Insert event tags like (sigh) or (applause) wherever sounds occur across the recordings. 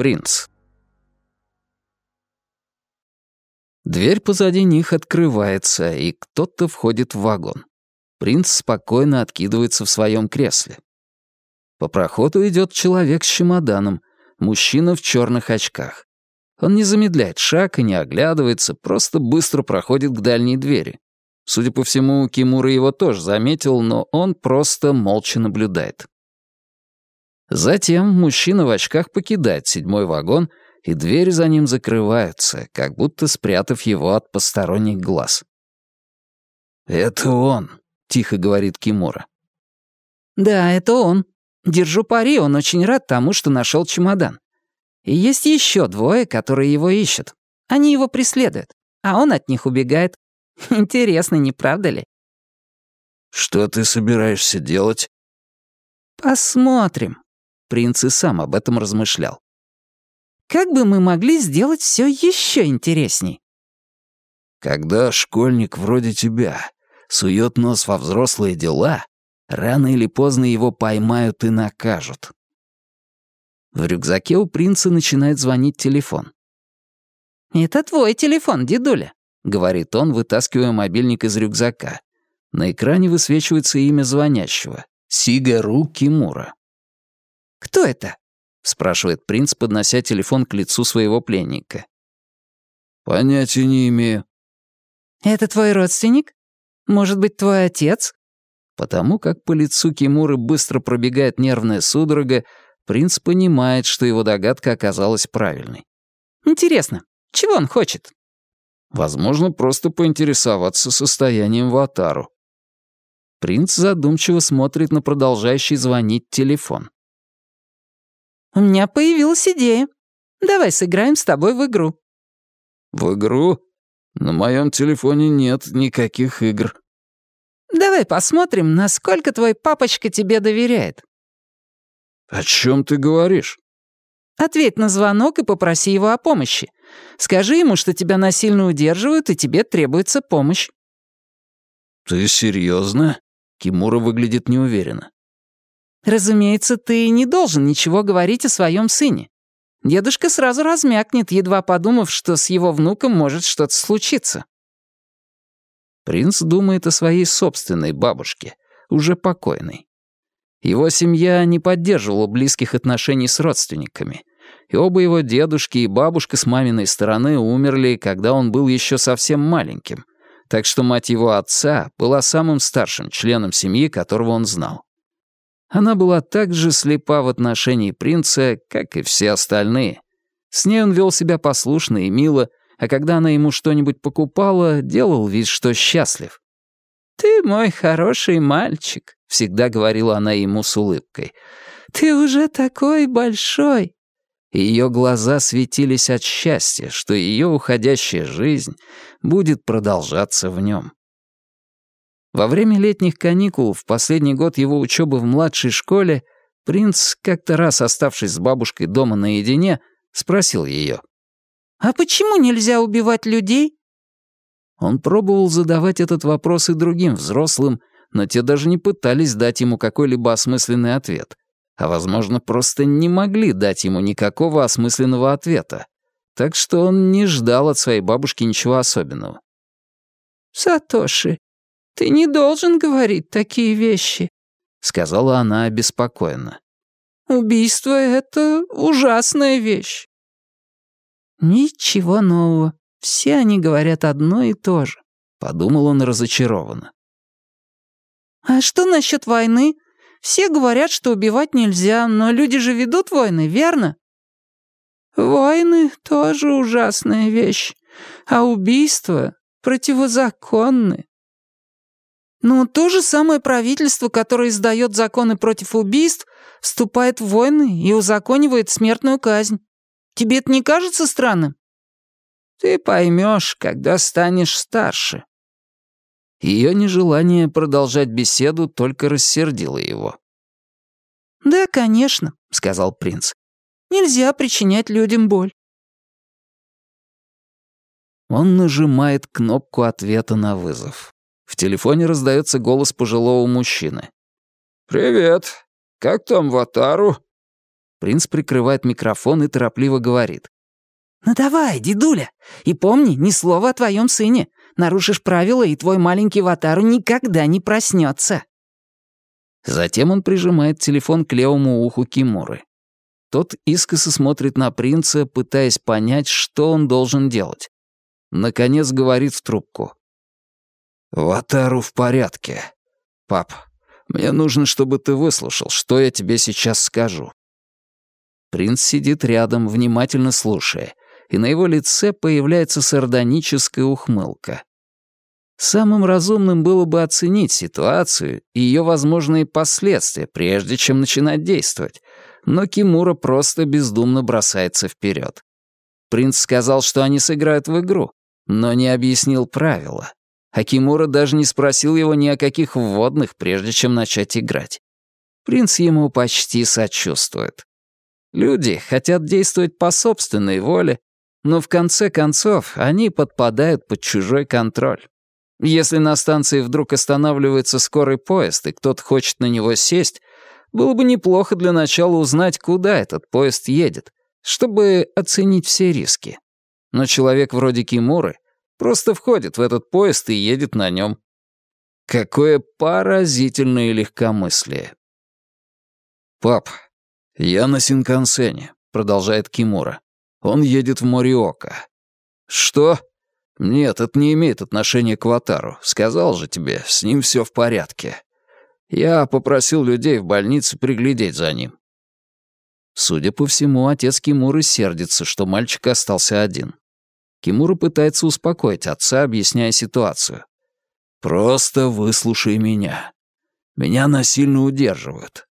принц. Дверь позади них открывается, и кто-то входит в вагон. Принц спокойно откидывается в своем кресле. По проходу идет человек с чемоданом, мужчина в черных очках. Он не замедляет шаг и не оглядывается, просто быстро проходит к дальней двери. Судя по всему, Кимура его тоже заметил, но он просто молча наблюдает. Затем мужчина в очках покидает седьмой вагон, и двери за ним закрываются, как будто спрятав его от посторонних глаз. «Это он», — тихо говорит Кимура. «Да, это он. Держу пари, он очень рад тому, что нашел чемодан. И есть еще двое, которые его ищут. Они его преследуют, а он от них убегает. (laughs) Интересно, не правда ли?» «Что ты собираешься делать?» «Посмотрим», Принц и сам об этом размышлял. «Как бы мы могли сделать все еще интересней?» «Когда школьник вроде тебя сует нос во взрослые дела, рано или поздно его поймают и накажут». В рюкзаке у принца начинает звонить телефон. «Это твой телефон, дедуля», — говорит он, вытаскивая мобильник из рюкзака. На экране высвечивается имя звонящего — Сигару Кимура. «Кто это?» — спрашивает принц, поднося телефон к лицу своего пленника. «Понятия не имею». «Это твой родственник? Может быть, твой отец?» Потому как по лицу Кимуры быстро пробегает нервная судорога, принц понимает, что его догадка оказалась правильной. «Интересно, чего он хочет?» Возможно, просто поинтересоваться состоянием Ватару. Принц задумчиво смотрит на продолжающий звонить телефон. У меня появилась идея. Давай сыграем с тобой в игру». «В игру? На моем телефоне нет никаких игр». «Давай посмотрим, насколько твой папочка тебе доверяет». «О чем ты говоришь?» «Ответь на звонок и попроси его о помощи. Скажи ему, что тебя насильно удерживают, и тебе требуется помощь». «Ты серьезно? Кимура выглядит неуверенно. Разумеется, ты не должен ничего говорить о своем сыне. Дедушка сразу размякнет, едва подумав, что с его внуком может что-то случиться. Принц думает о своей собственной бабушке, уже покойной. Его семья не поддерживала близких отношений с родственниками, и оба его дедушки и бабушка с маминой стороны умерли, когда он был еще совсем маленьким, так что мать его отца была самым старшим членом семьи, которого он знал. Она была так же слепа в отношении принца, как и все остальные. С ней он вел себя послушно и мило, а когда она ему что-нибудь покупала, делал вид, что счастлив. «Ты мой хороший мальчик», — всегда говорила она ему с улыбкой. «Ты уже такой большой». ее глаза светились от счастья, что ее уходящая жизнь будет продолжаться в нем. Во время летних каникул, в последний год его учебы в младшей школе, принц, как-то раз оставшись с бабушкой дома наедине, спросил ее. «А почему нельзя убивать людей?» Он пробовал задавать этот вопрос и другим взрослым, но те даже не пытались дать ему какой-либо осмысленный ответ, а, возможно, просто не могли дать ему никакого осмысленного ответа. Так что он не ждал от своей бабушки ничего особенного. «Сатоши, «Ты не должен говорить такие вещи», — сказала она обеспокоенно. «Убийство — это ужасная вещь». «Ничего нового. Все они говорят одно и то же», — подумал он разочарованно. «А что насчет войны? Все говорят, что убивать нельзя, но люди же ведут войны, верно?» «Войны — тоже ужасная вещь, а убийства противозаконны», но то же самое правительство, которое издает законы против убийств, вступает в войны и узаконивает смертную казнь. Тебе это не кажется странным? Ты поймешь, когда станешь старше. Ее нежелание продолжать беседу только рассердило его. «Да, конечно», — сказал принц. «Нельзя причинять людям боль». Он нажимает кнопку ответа на вызов. В телефоне раздается голос пожилого мужчины. «Привет. Как там Ватару?» Принц прикрывает микрофон и торопливо говорит. «Ну давай, дедуля, и помни, ни слова о твоем сыне. Нарушишь правила, и твой маленький Ватару никогда не проснется. Затем он прижимает телефон к левому уху Кимуры. Тот искоса смотрит на принца, пытаясь понять, что он должен делать. Наконец говорит в трубку. «Ватару в порядке. Пап, мне нужно, чтобы ты выслушал, что я тебе сейчас скажу». Принц сидит рядом, внимательно слушая, и на его лице появляется сардоническая ухмылка. Самым разумным было бы оценить ситуацию и ее возможные последствия, прежде чем начинать действовать, но Кимура просто бездумно бросается вперед. Принц сказал, что они сыграют в игру, но не объяснил правила. А Кимура даже не спросил его ни о каких вводных, прежде чем начать играть. Принц ему почти сочувствует. Люди хотят действовать по собственной воле, но в конце концов они подпадают под чужой контроль. Если на станции вдруг останавливается скорый поезд, и кто-то хочет на него сесть, было бы неплохо для начала узнать, куда этот поезд едет, чтобы оценить все риски. Но человек вроде Кимуры просто входит в этот поезд и едет на нем. Какое поразительное легкомыслие. «Пап, я на Синкансене», — продолжает Кимура. «Он едет в Мориока». «Что?» «Нет, это не имеет отношения к Ватару. Сказал же тебе, с ним все в порядке. Я попросил людей в больнице приглядеть за ним». Судя по всему, отец Кимуры сердится, что мальчик остался один. Кимура пытается успокоить отца, объясняя ситуацию. «Просто выслушай меня. Меня насильно удерживают.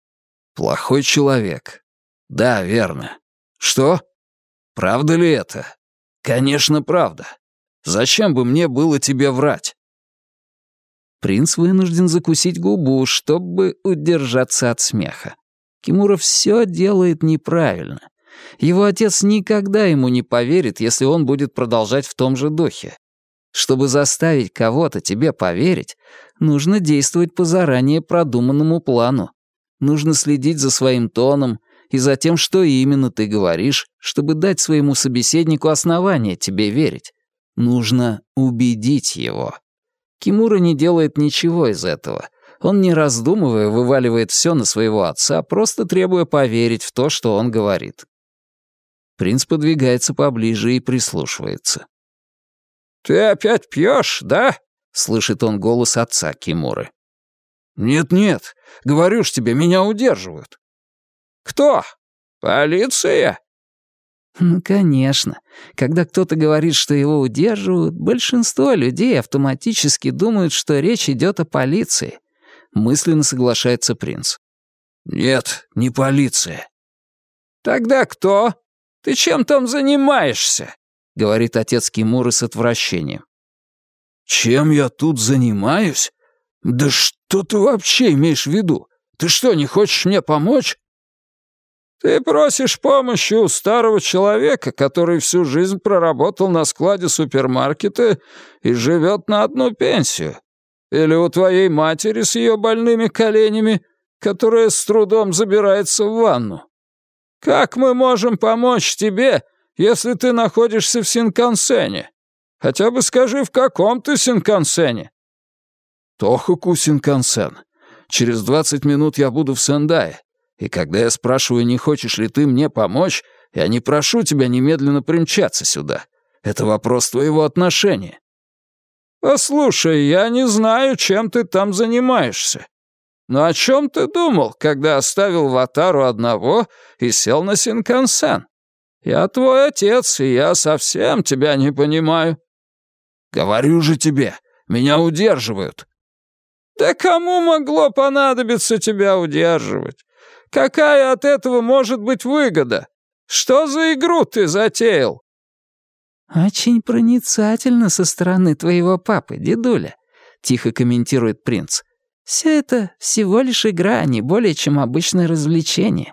Плохой человек. Да, верно. Что? Правда ли это? Конечно, правда. Зачем бы мне было тебе врать?» Принц вынужден закусить губу, чтобы удержаться от смеха. Кимура все делает неправильно. Его отец никогда ему не поверит, если он будет продолжать в том же духе. Чтобы заставить кого-то тебе поверить, нужно действовать по заранее продуманному плану. Нужно следить за своим тоном и за тем, что именно ты говоришь, чтобы дать своему собеседнику основание тебе верить. Нужно убедить его. Кимура не делает ничего из этого. Он, не раздумывая, вываливает все на своего отца, просто требуя поверить в то, что он говорит. Принц подвигается поближе и прислушивается. «Ты опять пьешь, да?» — слышит он голос отца Кимуры. «Нет-нет, говорю ж тебе, меня удерживают». «Кто? Полиция?» Ну, конечно. Когда кто-то говорит, что его удерживают, большинство людей автоматически думают, что речь идет о полиции. Мысленно соглашается принц. Нет, не полиция. Тогда кто? Ты чем там занимаешься? Говорит отец Кимуры с отвращением. Чем я тут занимаюсь? Да что ты вообще имеешь в виду? Ты что, не хочешь мне помочь? Ты просишь помощи у старого человека, который всю жизнь проработал на складе супермаркета и живет на одну пенсию. Или у твоей матери с ее больными коленями, которая с трудом забирается в ванну. Как мы можем помочь тебе, если ты находишься в Синкансене? Хотя бы скажи, в каком ты Синкансене?» «Тохоку Синкансен. Через двадцать минут я буду в Сендае. И когда я спрашиваю, не хочешь ли ты мне помочь, я не прошу тебя немедленно примчаться сюда. Это вопрос твоего отношения». «Послушай, я не знаю, чем ты там занимаешься. Но о чем ты думал, когда оставил Ватару одного и сел на Синкансен? Я твой отец, и я совсем тебя не понимаю». «Говорю же тебе, меня удерживают». «Да кому могло понадобиться тебя удерживать? Какая от этого может быть выгода? Что за игру ты затеял?» «Очень проницательно со стороны твоего папы, дедуля», — тихо комментирует принц. «Все это всего лишь игра, а не более чем обычное развлечение».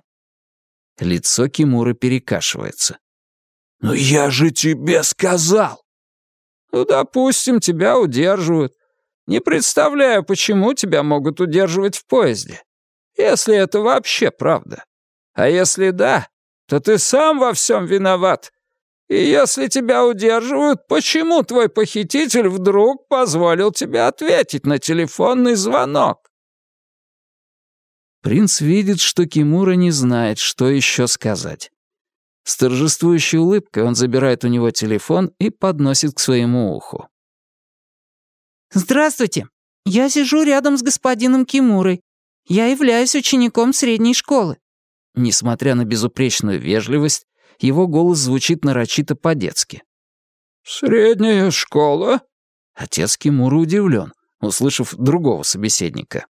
Лицо Кимуры перекашивается. «Ну я же тебе сказал!» «Ну, допустим, тебя удерживают. Не представляю, почему тебя могут удерживать в поезде. Если это вообще правда. А если да, то ты сам во всем виноват. И если тебя удерживают, почему твой похититель вдруг позволил тебе ответить на телефонный звонок?» Принц видит, что Кимура не знает, что еще сказать. С торжествующей улыбкой он забирает у него телефон и подносит к своему уху. «Здравствуйте. Я сижу рядом с господином Кимурой. Я являюсь учеником средней школы». Несмотря на безупречную вежливость, его голос звучит нарочито по-детски. «Средняя школа?» Отец Кимура удивлен, услышав другого собеседника.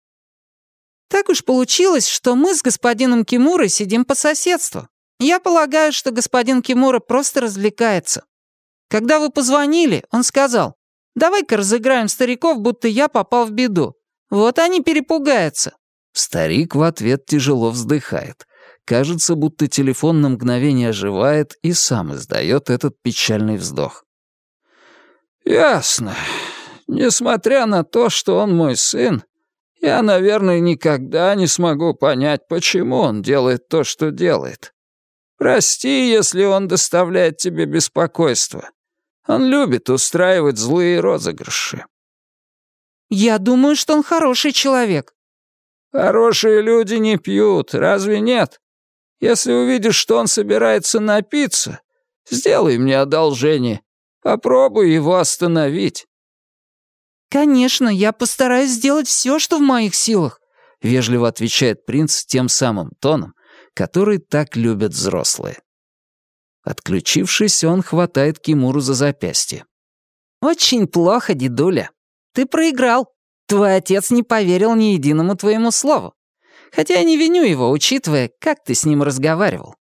«Так уж получилось, что мы с господином Кимурой сидим по соседству. Я полагаю, что господин Кимура просто развлекается. Когда вы позвонили, он сказал, давай-ка разыграем стариков, будто я попал в беду. Вот они перепугаются». Старик в ответ тяжело вздыхает. Кажется, будто телефон на мгновение оживает и сам издает этот печальный вздох. «Ясно. Несмотря на то, что он мой сын, я, наверное, никогда не смогу понять, почему он делает то, что делает. Прости, если он доставляет тебе беспокойство. Он любит устраивать злые розыгрыши». «Я думаю, что он хороший человек». «Хорошие люди не пьют, разве нет? Если увидишь, что он собирается напиться, сделай мне одолжение. Попробуй его остановить». «Конечно, я постараюсь сделать все, что в моих силах», — вежливо отвечает принц тем самым тоном, который так любят взрослые. Отключившись, он хватает Кимуру за запястье. «Очень плохо, дедуля. Ты проиграл. Твой отец не поверил ни единому твоему слову. Хотя я не виню его, учитывая, как ты с ним разговаривал».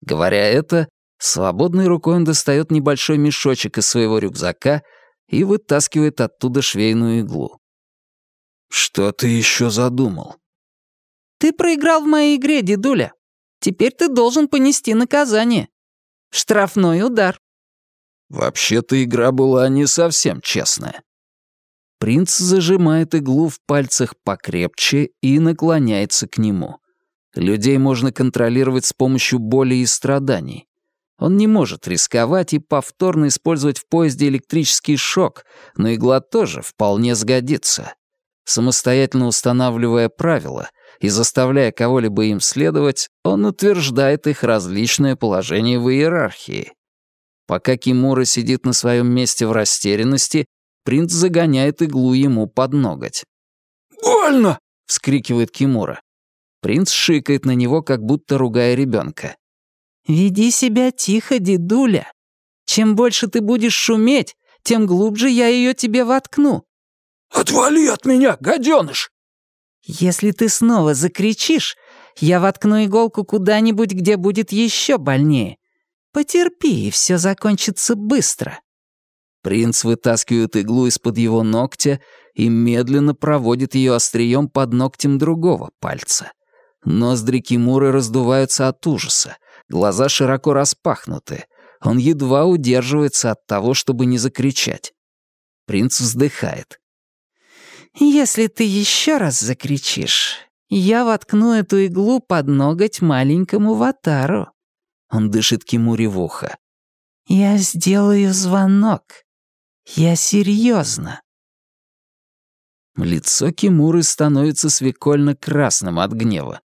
Говоря это, свободной рукой он достает небольшой мешочек из своего рюкзака и вытаскивает оттуда швейную иглу. «Что ты еще задумал?» «Ты проиграл в моей игре, дедуля. Теперь ты должен понести наказание. Штрафной удар». «Вообще-то игра была не совсем честная. Принц зажимает иглу в пальцах покрепче и наклоняется к нему. Людей можно контролировать с помощью боли и страданий. Он не может рисковать и повторно использовать в поезде электрический шок, но игла тоже вполне сгодится. Самостоятельно устанавливая правила и заставляя кого-либо им следовать, он утверждает их различное положение в иерархии. Пока Кимура сидит на своем месте в растерянности, Принц загоняет иглу ему под ноготь. «Больно!» — вскрикивает Кимура. Принц шикает на него, как будто ругая ребенка. «Веди себя тихо, дедуля. Чем больше ты будешь шуметь, тем глубже я ее тебе воткну». «Отвали от меня, гаденыш!» «Если ты снова закричишь, я воткну иголку куда-нибудь, где будет еще больнее. Потерпи, и все закончится быстро». Принц вытаскивает иглу из-под его ногтя и медленно проводит ее острием под ногтем другого пальца. Ноздри Кимуры раздуваются от ужаса, глаза широко распахнуты. Он едва удерживается от того, чтобы не закричать. Принц вздыхает. «Если ты еще раз закричишь, я воткну эту иглу под ноготь маленькому ватару». Он дышит Кимуре в ухо. «Я сделаю звонок. Я серьезно. Лицо Кимуры становится свекольно-красным от гнева.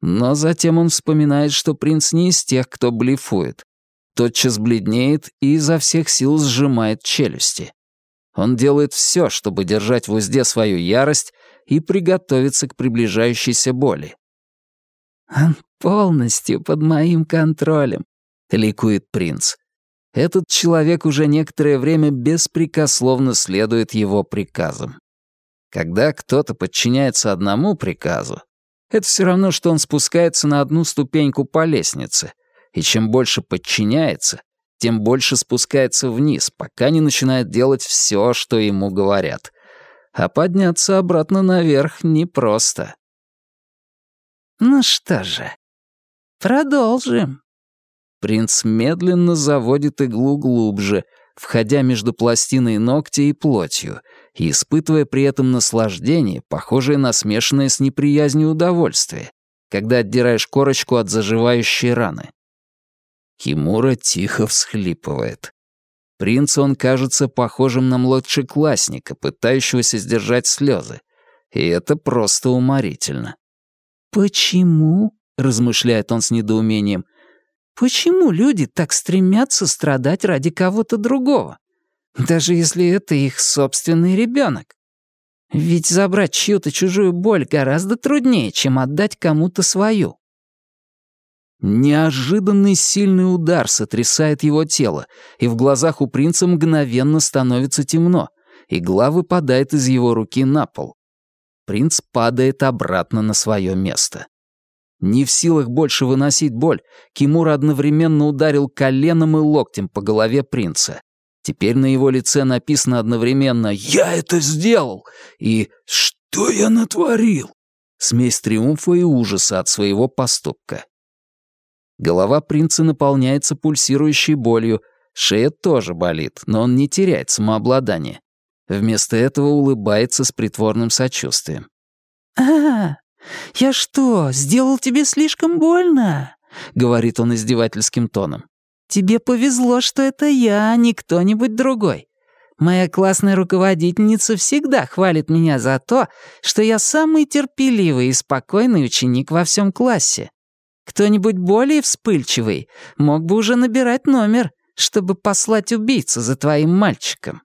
Но затем он вспоминает, что принц не из тех, кто блефует. Тотчас бледнеет и изо всех сил сжимает челюсти. Он делает все, чтобы держать в узде свою ярость и приготовиться к приближающейся боли. «Он полностью под моим контролем», — ликует принц. Этот человек уже некоторое время беспрекословно следует его приказам. Когда кто-то подчиняется одному приказу, это все равно, что он спускается на одну ступеньку по лестнице, и чем больше подчиняется, тем больше спускается вниз, пока не начинает делать все, что ему говорят. А подняться обратно наверх непросто. «Ну что же, продолжим». Принц медленно заводит иглу глубже, входя между пластиной ногтя и плотью, и испытывая при этом наслаждение, похожее на смешанное с неприязнью удовольствие, когда отдираешь корочку от заживающей раны. Кимура тихо всхлипывает. Принц он кажется похожим на младшеклассника, пытающегося сдержать слезы. И это просто уморительно. «Почему?» — размышляет он с недоумением. «Почему люди так стремятся страдать ради кого-то другого? Даже если это их собственный ребенок. Ведь забрать чью-то чужую боль гораздо труднее, чем отдать кому-то свою. Неожиданный сильный удар сотрясает его тело, и в глазах у принца мгновенно становится темно. Игла выпадает из его руки на пол. Принц падает обратно на свое место. Не в силах больше выносить боль, Кимура одновременно ударил коленом и локтем по голове принца. Теперь на его лице написано одновременно «Я это сделал!» и «Что я натворил?» Смесь триумфа и ужаса от своего поступка. Голова принца наполняется пульсирующей болью, шея тоже болит, но он не теряет самообладание. Вместо этого улыбается с притворным сочувствием. «А, я что, сделал тебе слишком больно?» — говорит он издевательским тоном. «Тебе повезло, что это я, а не кто-нибудь другой. Моя классная руководительница всегда хвалит меня за то, что я самый терпеливый и спокойный ученик во всем классе. Кто-нибудь более вспыльчивый мог бы уже набирать номер, чтобы послать убийцу за твоим мальчиком».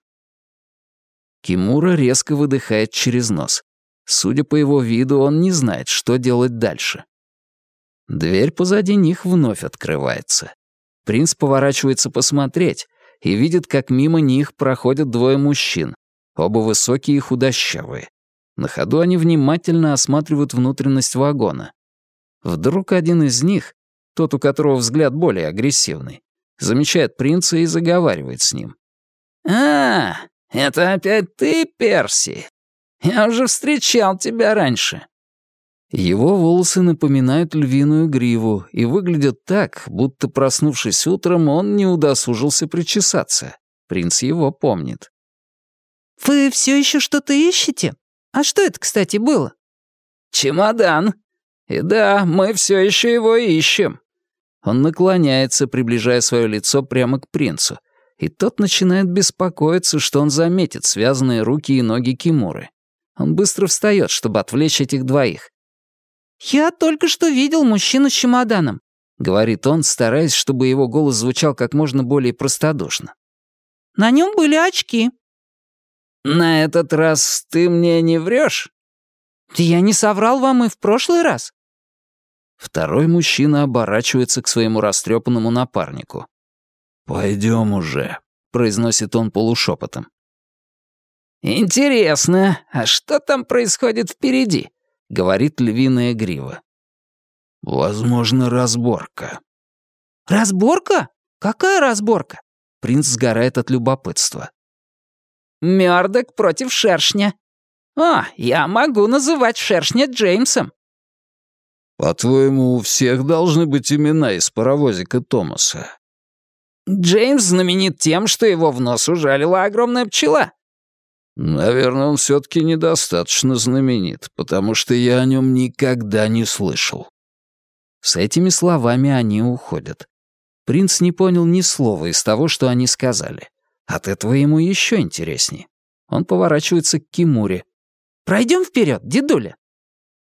Кимура резко выдыхает через нос. Судя по его виду, он не знает, что делать дальше. Дверь позади них вновь открывается. Принц поворачивается посмотреть и видит, как мимо них проходят двое мужчин, оба высокие и худощавые. На ходу они внимательно осматривают внутренность вагона. Вдруг один из них, тот, у которого взгляд более агрессивный, замечает принца и заговаривает с ним. «А, это опять ты, Перси? Я уже встречал тебя раньше». Его волосы напоминают львиную гриву и выглядят так, будто, проснувшись утром, он не удосужился причесаться. Принц его помнит. «Вы все еще что-то ищете? А что это, кстати, было?» «Чемодан. И да, мы все еще его ищем». Он наклоняется, приближая свое лицо прямо к принцу, и тот начинает беспокоиться, что он заметит связанные руки и ноги Кимуры. Он быстро встает, чтобы отвлечь этих двоих. «Я только что видел мужчину с чемоданом», — говорит он, стараясь, чтобы его голос звучал как можно более простодушно. «На нем были очки». «На этот раз ты мне не врешь?» «Я не соврал вам и в прошлый раз». Второй мужчина оборачивается к своему растрепанному напарнику. «Пойдем уже», — произносит он полушепотом. «Интересно, а что там происходит впереди?» — говорит львиная грива. «Возможно, разборка». «Разборка? Какая разборка?» Принц сгорает от любопытства. «Мёрдок против шершня. О, я могу называть шершня Джеймсом. «По-твоему, у всех должны быть имена из паровозика Томаса?» «Джеймс знаменит тем, что его в нос ужалила огромная пчела». «Наверное, он все-таки недостаточно знаменит, потому что я о нем никогда не слышал». С этими словами они уходят. Принц не понял ни слова из того, что они сказали. От этого ему еще интереснее. Он поворачивается к Кимуре. «Пройдем вперед, дедуля».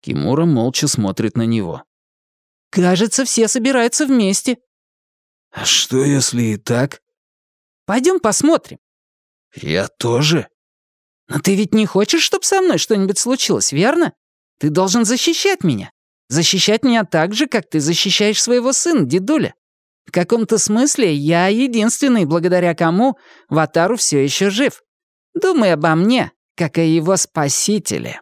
Кимура молча смотрит на него. «Кажется, все собираются вместе». «А что, если и так?» «Пойдем посмотрим». «Я тоже?» «Но ты ведь не хочешь, чтобы со мной что-нибудь случилось, верно? Ты должен защищать меня. Защищать меня так же, как ты защищаешь своего сына, дедуля. В каком-то смысле я единственный, благодаря кому Ватару все еще жив. Думай обо мне, как о его спасителе».